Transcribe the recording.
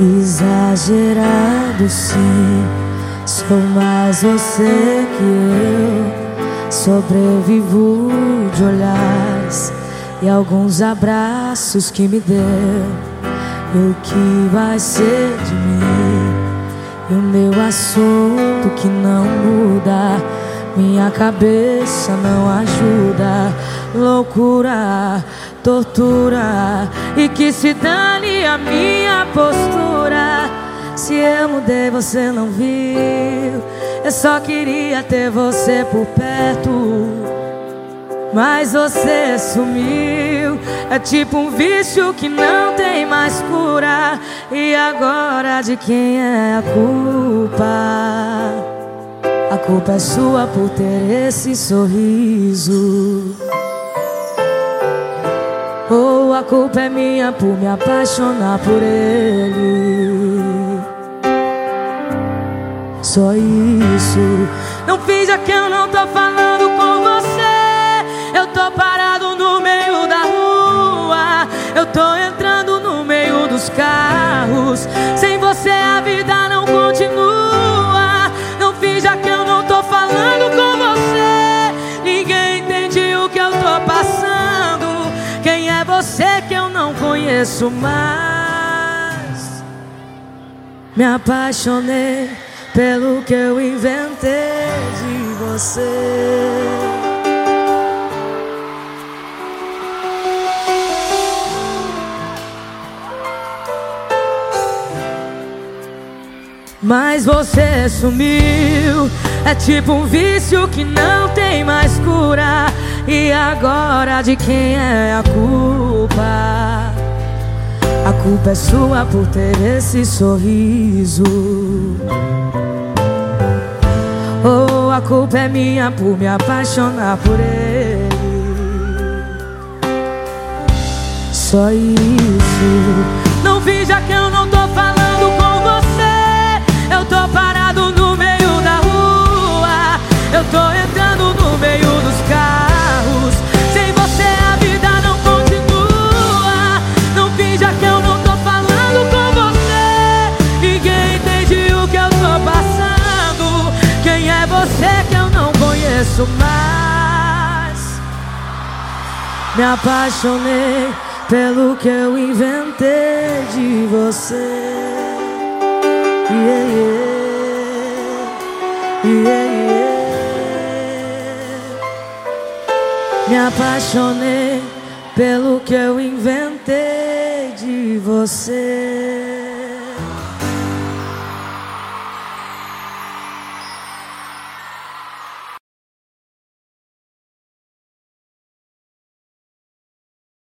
Exagerado sim, sou mais você que eu. Sobrevivo de olhares e alguns abraços que me deu. E o que vai ser de mim? E o meu assunto que não muda. Minha cabeça não ajuda. Loucura, tortura. E que se dane a minha postura. Se eu mudei, você não viu. Eu só queria ter você por perto. Mas você sumiu. É tipo um vício que não tem mais cura. E agora de quem é a culpa? A culpa é sua por ter esse sorriso. Ou a culpa é minha por me apaixonar por ele. Só isso. Não finja que eu não tô falando com você. Eu tô parado no meio da rua. Eu tô entrando no meio dos carros. Você que eu não conheço mais? Me apaixonei pelo que eu inventei de você. Mas você sumiu. É tipo um vício que não tem mais cura. Agora de quem é a culpa? A culpa é sua por ter esse sorriso. Ou a culpa é minha por me apaixonar por ele. Só isso. Não finja que eu não tô falando conheço mais? Me apaixonei pelo que eu inventei de você. Yeah. Yeah, yeah. Me apaixonei pelo que eu inventei de você.